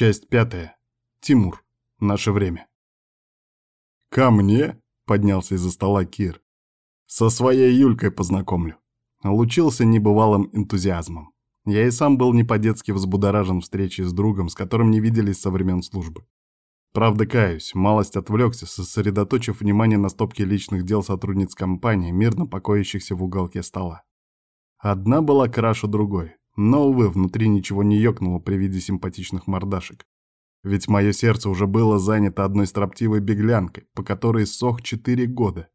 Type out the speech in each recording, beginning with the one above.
Часть пятая. Тимур. Наше время. «Ко мне?» — поднялся из-за стола Кир. «Со своей Юлькой познакомлю». Лучился небывалым энтузиазмом. Я и сам был не по-детски взбудоражен встречей с другом, с которым не виделись со времен службы. Правда, каюсь, малость отвлекся, сосредоточив внимание на стопке личных дел сотрудниц компании, мирно покоящихся в уголке стола. Одна была краше другой, но, увы, внутри ничего не ёкнуло при виде симпатичных мордашек. Ведь мое сердце уже было занято одной строптивой беглянкой, по которой сох четыре года.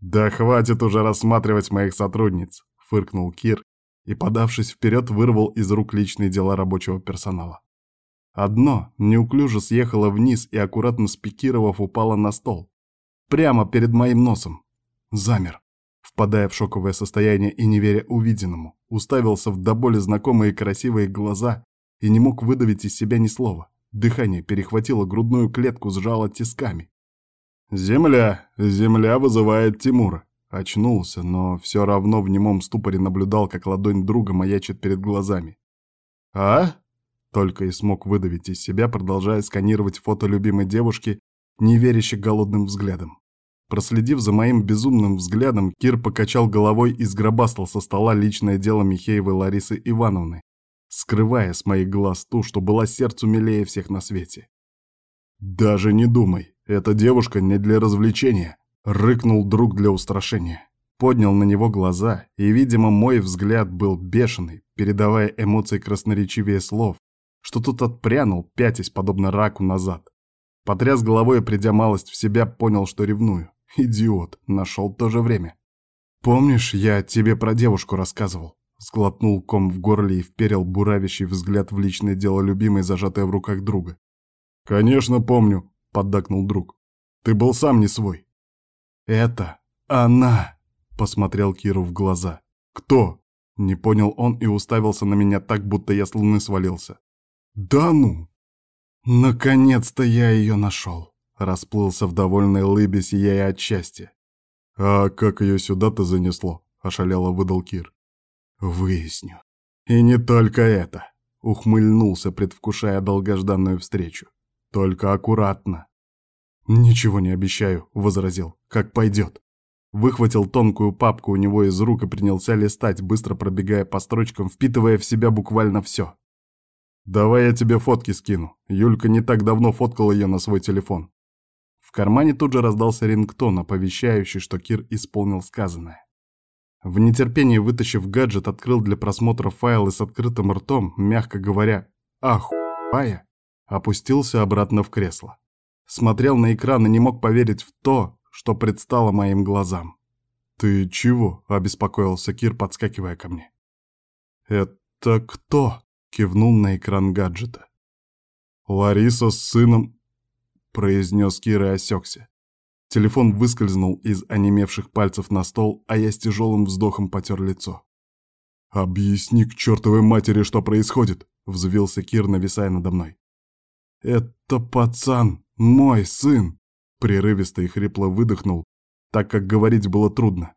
«Да хватит уже рассматривать моих сотрудниц!» — фыркнул Кир и, подавшись вперед, вырвал из рук личные дела рабочего персонала. Одно неуклюже съехало вниз и, аккуратно спикировав, упало на стол. Прямо перед моим носом. Замер впадая в шоковое состояние и не веря увиденному, уставился в до боли знакомые красивые глаза и не мог выдавить из себя ни слова. Дыхание перехватило грудную клетку, сжало тисками. «Земля! Земля вызывает Тимура!» Очнулся, но все равно в немом ступоре наблюдал, как ладонь друга маячит перед глазами. «А?» Только и смог выдавить из себя, продолжая сканировать фото любимой девушки, не верящей голодным взглядом. Проследив за моим безумным взглядом, Кир покачал головой и сгробастал со стола личное дело Михеевой Ларисы Ивановны, скрывая с моих глаз ту, что была сердцу милее всех на свете. «Даже не думай, эта девушка не для развлечения», — рыкнул друг для устрашения. Поднял на него глаза, и, видимо, мой взгляд был бешеный, передавая эмоции красноречивее слов, что тут отпрянул, пятясь, подобно раку назад. Потряс головой и, придя малость в себя, понял, что ревную. Идиот, нашел то же время. «Помнишь, я тебе про девушку рассказывал?» Сглотнул ком в горле и вперил буравящий взгляд в личное дело любимой, зажатое в руках друга. «Конечно помню», — поддакнул друг. «Ты был сам не свой». «Это она!» — посмотрел Киру в глаза. «Кто?» — не понял он и уставился на меня так, будто я с луны свалился. «Да ну!» «Наконец-то я ее нашел!» Расплылся в довольной улыбе, сияя от счастья. «А как ее сюда-то занесло?» — ошалело выдал Кир. «Выясню. И не только это!» — ухмыльнулся, предвкушая долгожданную встречу. «Только аккуратно!» «Ничего не обещаю», — возразил. «Как пойдет». Выхватил тонкую папку у него из рук и принялся листать, быстро пробегая по строчкам, впитывая в себя буквально все. «Давай я тебе фотки скину. Юлька не так давно фоткала ее на свой телефон кармане тут же раздался рингтон, оповещающий, что Кир исполнил сказанное. В нетерпении вытащив гаджет, открыл для просмотра файлы с открытым ртом, мягко говоря «Ахуая!», опустился обратно в кресло. Смотрел на экран и не мог поверить в то, что предстало моим глазам. «Ты чего?» — обеспокоился Кир, подскакивая ко мне. «Это кто?» — кивнул на экран гаджета. «Лариса с сыном произнес Кир и осекся. Телефон выскользнул из онемевших пальцев на стол, а я с тяжелым вздохом потер лицо. «Объясни к чертовой матери, что происходит!» — взвился Кир, нависая надо мной. «Это пацан, мой сын!» — прерывисто и хрипло выдохнул, так как говорить было трудно.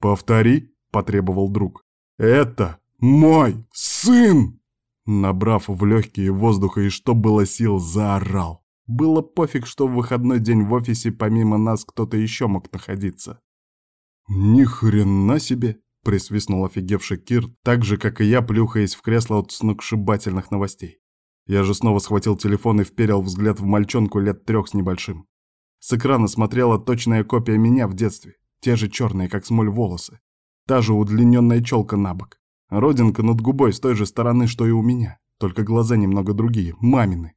«Повтори!» — потребовал друг. «Это мой сын!» Набрав в легкие воздуха и что было сил, заорал. Было пофиг, что в выходной день в офисе помимо нас кто-то еще мог находиться. «Ни хрена себе!» — присвистнул офигевший Кир, так же, как и я, плюхаясь в кресло от сногсшибательных новостей. Я же снова схватил телефон и вперил взгляд в мальчонку лет трех с небольшим. С экрана смотрела точная копия меня в детстве, те же черные, как смоль, волосы, та же удлиненная челка на бок, родинка над губой с той же стороны, что и у меня, только глаза немного другие, мамины.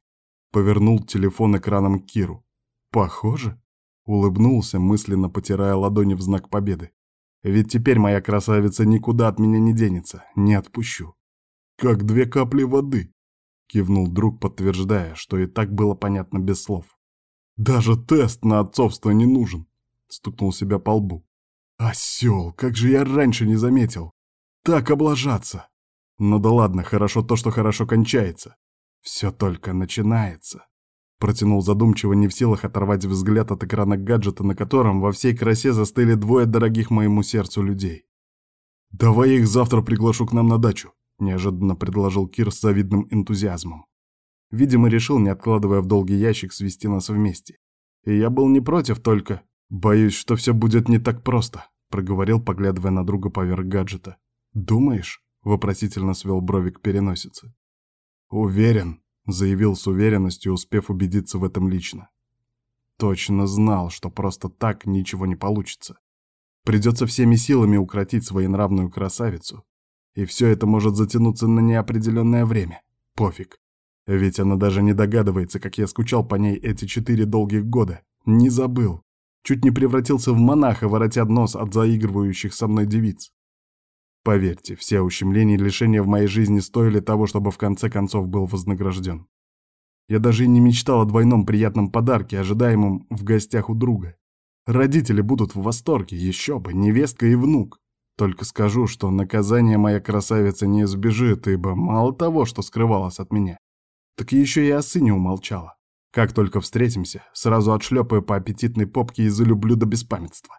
Повернул телефон экраном к Киру. «Похоже?» Улыбнулся, мысленно потирая ладони в знак победы. «Ведь теперь моя красавица никуда от меня не денется, не отпущу». «Как две капли воды», — кивнул друг, подтверждая, что и так было понятно без слов. «Даже тест на отцовство не нужен», — стукнул себя по лбу. «Осел, как же я раньше не заметил! Так облажаться!» «Ну да ладно, хорошо то, что хорошо кончается. Все только начинается. Протянул задумчиво, не в силах оторвать взгляд от экрана гаджета, на котором во всей красе застыли двое дорогих моему сердцу людей. «Давай я их завтра приглашу к нам на дачу», — неожиданно предложил Кир с завидным энтузиазмом. Видимо, решил, не откладывая в долгий ящик, свести нас вместе. И я был не против, только... Боюсь, что все будет не так просто, проговорил, поглядывая на друга поверх гаджета. Думаешь? Вопросительно свел бровик переносицы. Уверен, заявил с уверенностью, успев убедиться в этом лично. Точно знал, что просто так ничего не получится. Придется всеми силами укротить своенравную красавицу. И все это может затянуться на неопределенное время. Пофиг. Ведь она даже не догадывается, как я скучал по ней эти четыре долгих года. Не забыл. Чуть не превратился в монаха, воротя нос от заигрывающих со мной девиц. Поверьте, все ущемления и лишения в моей жизни стоили того, чтобы в конце концов был вознагражден. Я даже и не мечтал о двойном приятном подарке, ожидаемом в гостях у друга. Родители будут в восторге, еще бы, невестка и внук. Только скажу, что наказание моя красавица не избежит, ибо мало того, что скрывалось от меня, так еще и о сыне умолчала. Как только встретимся, сразу отшлепаю по аппетитной попке и залюблю до беспамятства.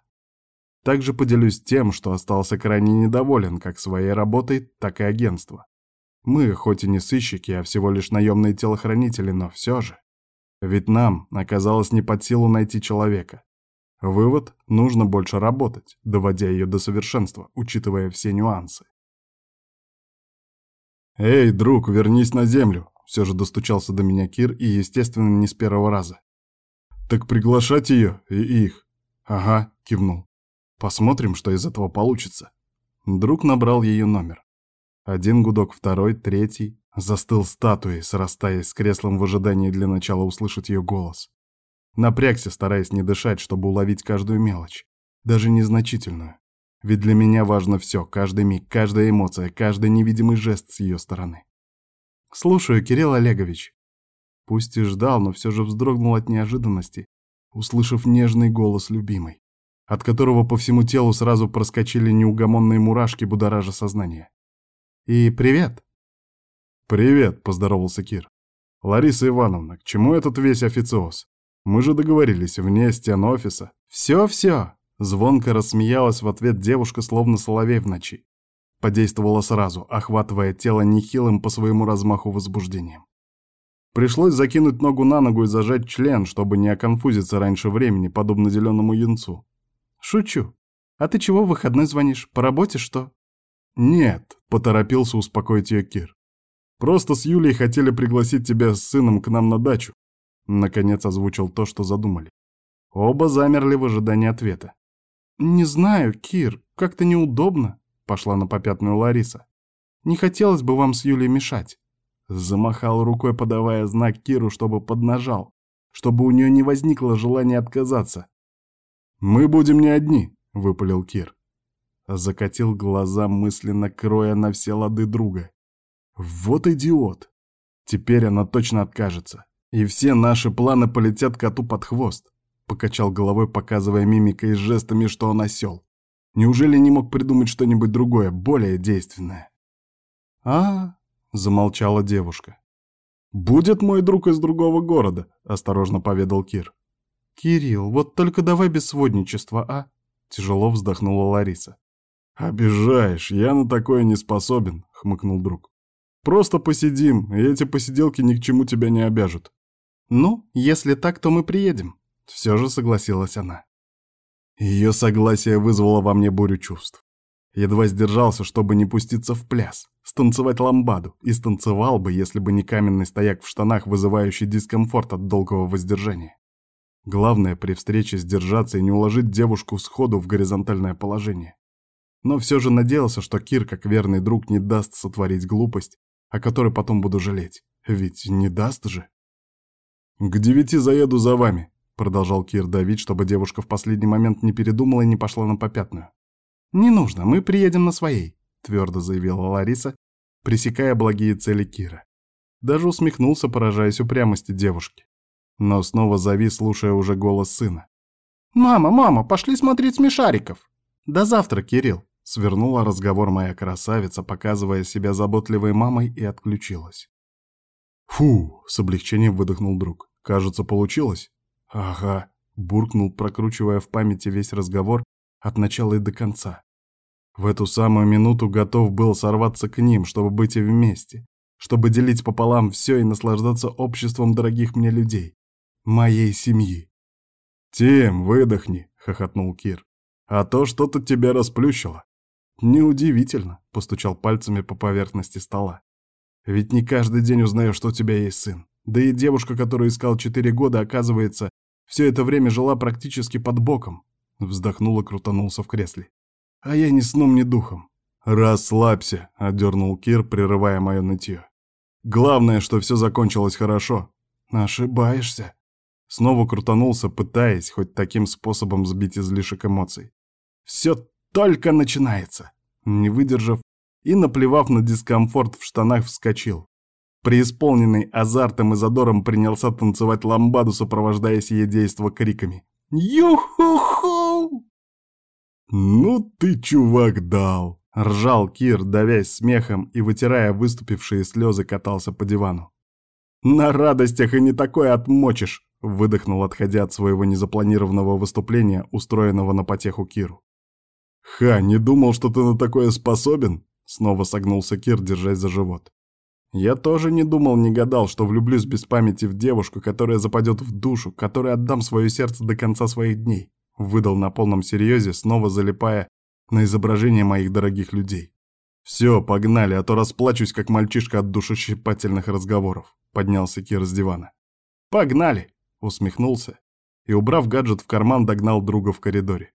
Также поделюсь тем, что остался крайне недоволен как своей работой, так и агентством. Мы, хоть и не сыщики, а всего лишь наемные телохранители, но все же. Ведь нам оказалось не под силу найти человека. Вывод – нужно больше работать, доводя ее до совершенства, учитывая все нюансы. «Эй, друг, вернись на землю!» Все же достучался до меня Кир и, естественно, не с первого раза. «Так приглашать ее и их?» «Ага», — кивнул. «Посмотрим, что из этого получится». Друг набрал ее номер. Один гудок, второй, третий. Застыл статуей, срастаясь с креслом в ожидании для начала услышать ее голос. Напрягся, стараясь не дышать, чтобы уловить каждую мелочь. Даже незначительную. Ведь для меня важно все, каждый миг, каждая эмоция, каждый невидимый жест с ее стороны. «Слушаю, Кирилл Олегович». Пусть и ждал, но все же вздрогнул от неожиданности, услышав нежный голос любимой, от которого по всему телу сразу проскочили неугомонные мурашки, будоража сознание. «И привет!» «Привет!» — поздоровался Кир. «Лариса Ивановна, к чему этот весь официоз? Мы же договорились, вне стен офиса». «Все-все!» — звонко рассмеялась в ответ девушка, словно соловей в ночи. Подействовала сразу, охватывая тело нехилым по своему размаху возбуждением. Пришлось закинуть ногу на ногу и зажать член, чтобы не оконфузиться раньше времени, подобно зеленому янцу. «Шучу. А ты чего в выходной звонишь? По работе что?» «Нет», — поторопился успокоить ее Кир. «Просто с Юлей хотели пригласить тебя с сыном к нам на дачу». Наконец озвучил то, что задумали. Оба замерли в ожидании ответа. «Не знаю, Кир, как-то неудобно», пошла на попятную Лариса. «Не хотелось бы вам с Юлей мешать». Замахал рукой, подавая знак Киру, чтобы поднажал, чтобы у нее не возникло желания отказаться. «Мы будем не одни», — выпалил Кир. Закатил глаза, мысленно кроя на все лады друга. «Вот идиот! Теперь она точно откажется, и все наши планы полетят коту под хвост», — покачал головой, показывая мимикой и жестами, что он осел. Неужели не мог придумать что-нибудь другое, более действенное? а замолчала девушка. «Будет мой друг из другого города», — осторожно поведал Кир. «Кирилл, вот только давай без сводничества, а?» — тяжело вздохнула Лариса. «Обижаешь, я на такое не способен», — хмыкнул друг. «Просто посидим, и эти посиделки ни к чему тебя не обяжут». «Ну, если так, то мы приедем», — все же согласилась она. Ее согласие вызвало во мне бурю чувств. Едва сдержался, чтобы не пуститься в пляс, станцевать ламбаду, и станцевал бы, если бы не каменный стояк в штанах, вызывающий дискомфорт от долгого воздержания. Главное при встрече сдержаться и не уложить девушку сходу в горизонтальное положение. Но все же надеялся, что Кир, как верный друг, не даст сотворить глупость, о которой потом буду жалеть. Ведь не даст же. «К девяти заеду за вами», Продолжал Кир давить, чтобы девушка в последний момент не передумала и не пошла на попятную. «Не нужно, мы приедем на своей», — твердо заявила Лариса, пресекая благие цели Кира. Даже усмехнулся, поражаясь упрямости девушки. Но снова завис, слушая уже голос сына. «Мама, мама, пошли смотреть смешариков!» «До завтра, Кирилл!» — свернула разговор моя красавица, показывая себя заботливой мамой, и отключилась. «Фу!» — с облегчением выдохнул друг. «Кажется, получилось». «Ага», — буркнул, прокручивая в памяти весь разговор от начала и до конца. В эту самую минуту готов был сорваться к ним, чтобы быть и вместе, чтобы делить пополам все и наслаждаться обществом дорогих мне людей, моей семьи. «Тим, выдохни», — хохотнул Кир. «А то что-то тебя расплющило». «Неудивительно», — постучал пальцами по поверхности стола. «Ведь не каждый день узнаю, что у тебя есть сын. Да и девушка, которую искал четыре года, оказывается, все это время жила практически под боком». Вздохнул и крутанулся в кресле. «А я ни сном, ни духом». «Расслабься», — отдернул Кир, прерывая мое нытье. «Главное, что все закончилось хорошо». «Ошибаешься», Снова крутанулся, пытаясь хоть таким способом сбить излишек эмоций. Все только начинается. Не выдержав и, наплевав на дискомфорт в штанах, вскочил. Преисполненный азартом и задором принялся танцевать ламбаду, сопровождая сие действо криками. «Ю-ху-ху!» «Ну ты, чувак, дал!» — ржал Кир, давясь смехом и, вытирая выступившие слезы, катался по дивану. «На радостях и не такое отмочишь!» Выдохнул, отходя от своего незапланированного выступления, устроенного на потеху Киру. «Ха, не думал, что ты на такое способен?» Снова согнулся Кир, держась за живот. «Я тоже не думал, не гадал, что влюблюсь без памяти в девушку, которая западет в душу, которой отдам свое сердце до конца своих дней», выдал на полном серьезе, снова залипая на изображение моих дорогих людей. «Все, погнали, а то расплачусь, как мальчишка от душещипательных разговоров», поднялся Кир с дивана. «Погнали!» Усмехнулся и, убрав гаджет в карман, догнал друга в коридоре.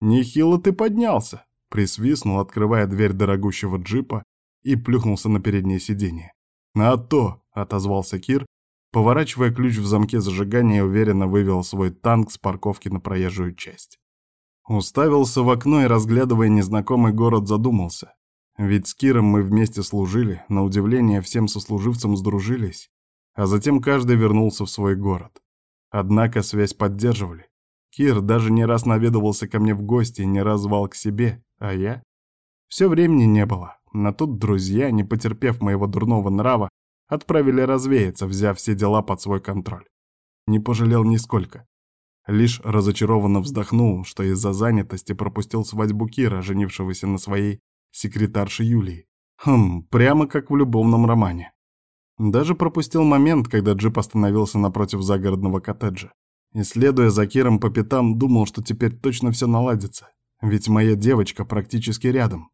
«Нехило ты поднялся!» Присвистнул, открывая дверь дорогущего джипа и плюхнулся на переднее сиденье. «А то!» — отозвался Кир, поворачивая ключ в замке зажигания и уверенно вывел свой танк с парковки на проезжую часть. Уставился в окно и, разглядывая незнакомый город, задумался. Ведь с Киром мы вместе служили, на удивление всем сослуживцам сдружились, а затем каждый вернулся в свой город. Однако связь поддерживали. Кир даже не раз наведывался ко мне в гости не раз звал к себе, а я? Все времени не было. Но тут друзья, не потерпев моего дурного нрава, отправили развеяться, взяв все дела под свой контроль. Не пожалел нисколько. Лишь разочарованно вздохнул, что из-за занятости пропустил свадьбу Кира, женившегося на своей секретарше Юлии. Хм, прямо как в любовном романе. Даже пропустил момент, когда джип остановился напротив загородного коттеджа. И, следуя за Киром по пятам, думал, что теперь точно все наладится. Ведь моя девочка практически рядом.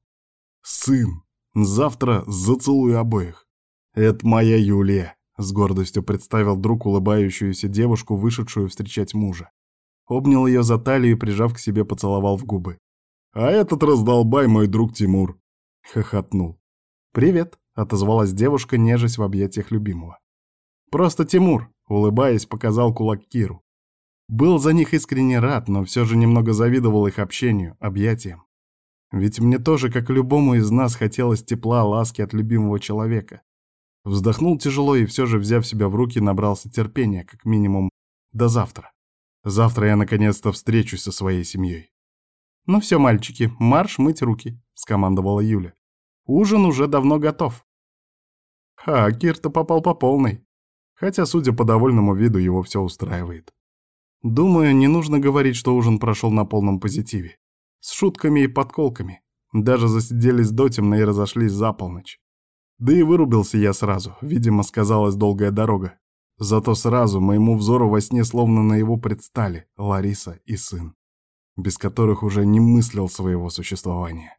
Сын. Завтра зацелую обоих. Это моя Юлия. С гордостью представил друг улыбающуюся девушку, вышедшую встречать мужа. Обнял ее за талию и, прижав к себе, поцеловал в губы. «А этот раздолбай мой друг Тимур!» Хохотнул. «Привет!» Отозвалась девушка, нежесть в объятиях любимого. «Просто Тимур», — улыбаясь, показал кулак Киру. Был за них искренне рад, но все же немного завидовал их общению, объятиям. Ведь мне тоже, как любому из нас, хотелось тепла, ласки от любимого человека. Вздохнул тяжело и все же, взяв себя в руки, набрался терпения, как минимум, до завтра. Завтра я наконец-то встречусь со своей семьей. «Ну все, мальчики, марш мыть руки», — скомандовала Юля. «Ужин уже давно готов». А Кир-то попал по полной. Хотя, судя по довольному виду, его все устраивает. Думаю, не нужно говорить, что ужин прошел на полном позитиве. С шутками и подколками. Даже засиделись дотемно и разошлись за полночь. Да и вырубился я сразу, видимо, сказалась долгая дорога. Зато сразу моему взору во сне словно на его предстали Лариса и сын, без которых уже не мыслил своего существования.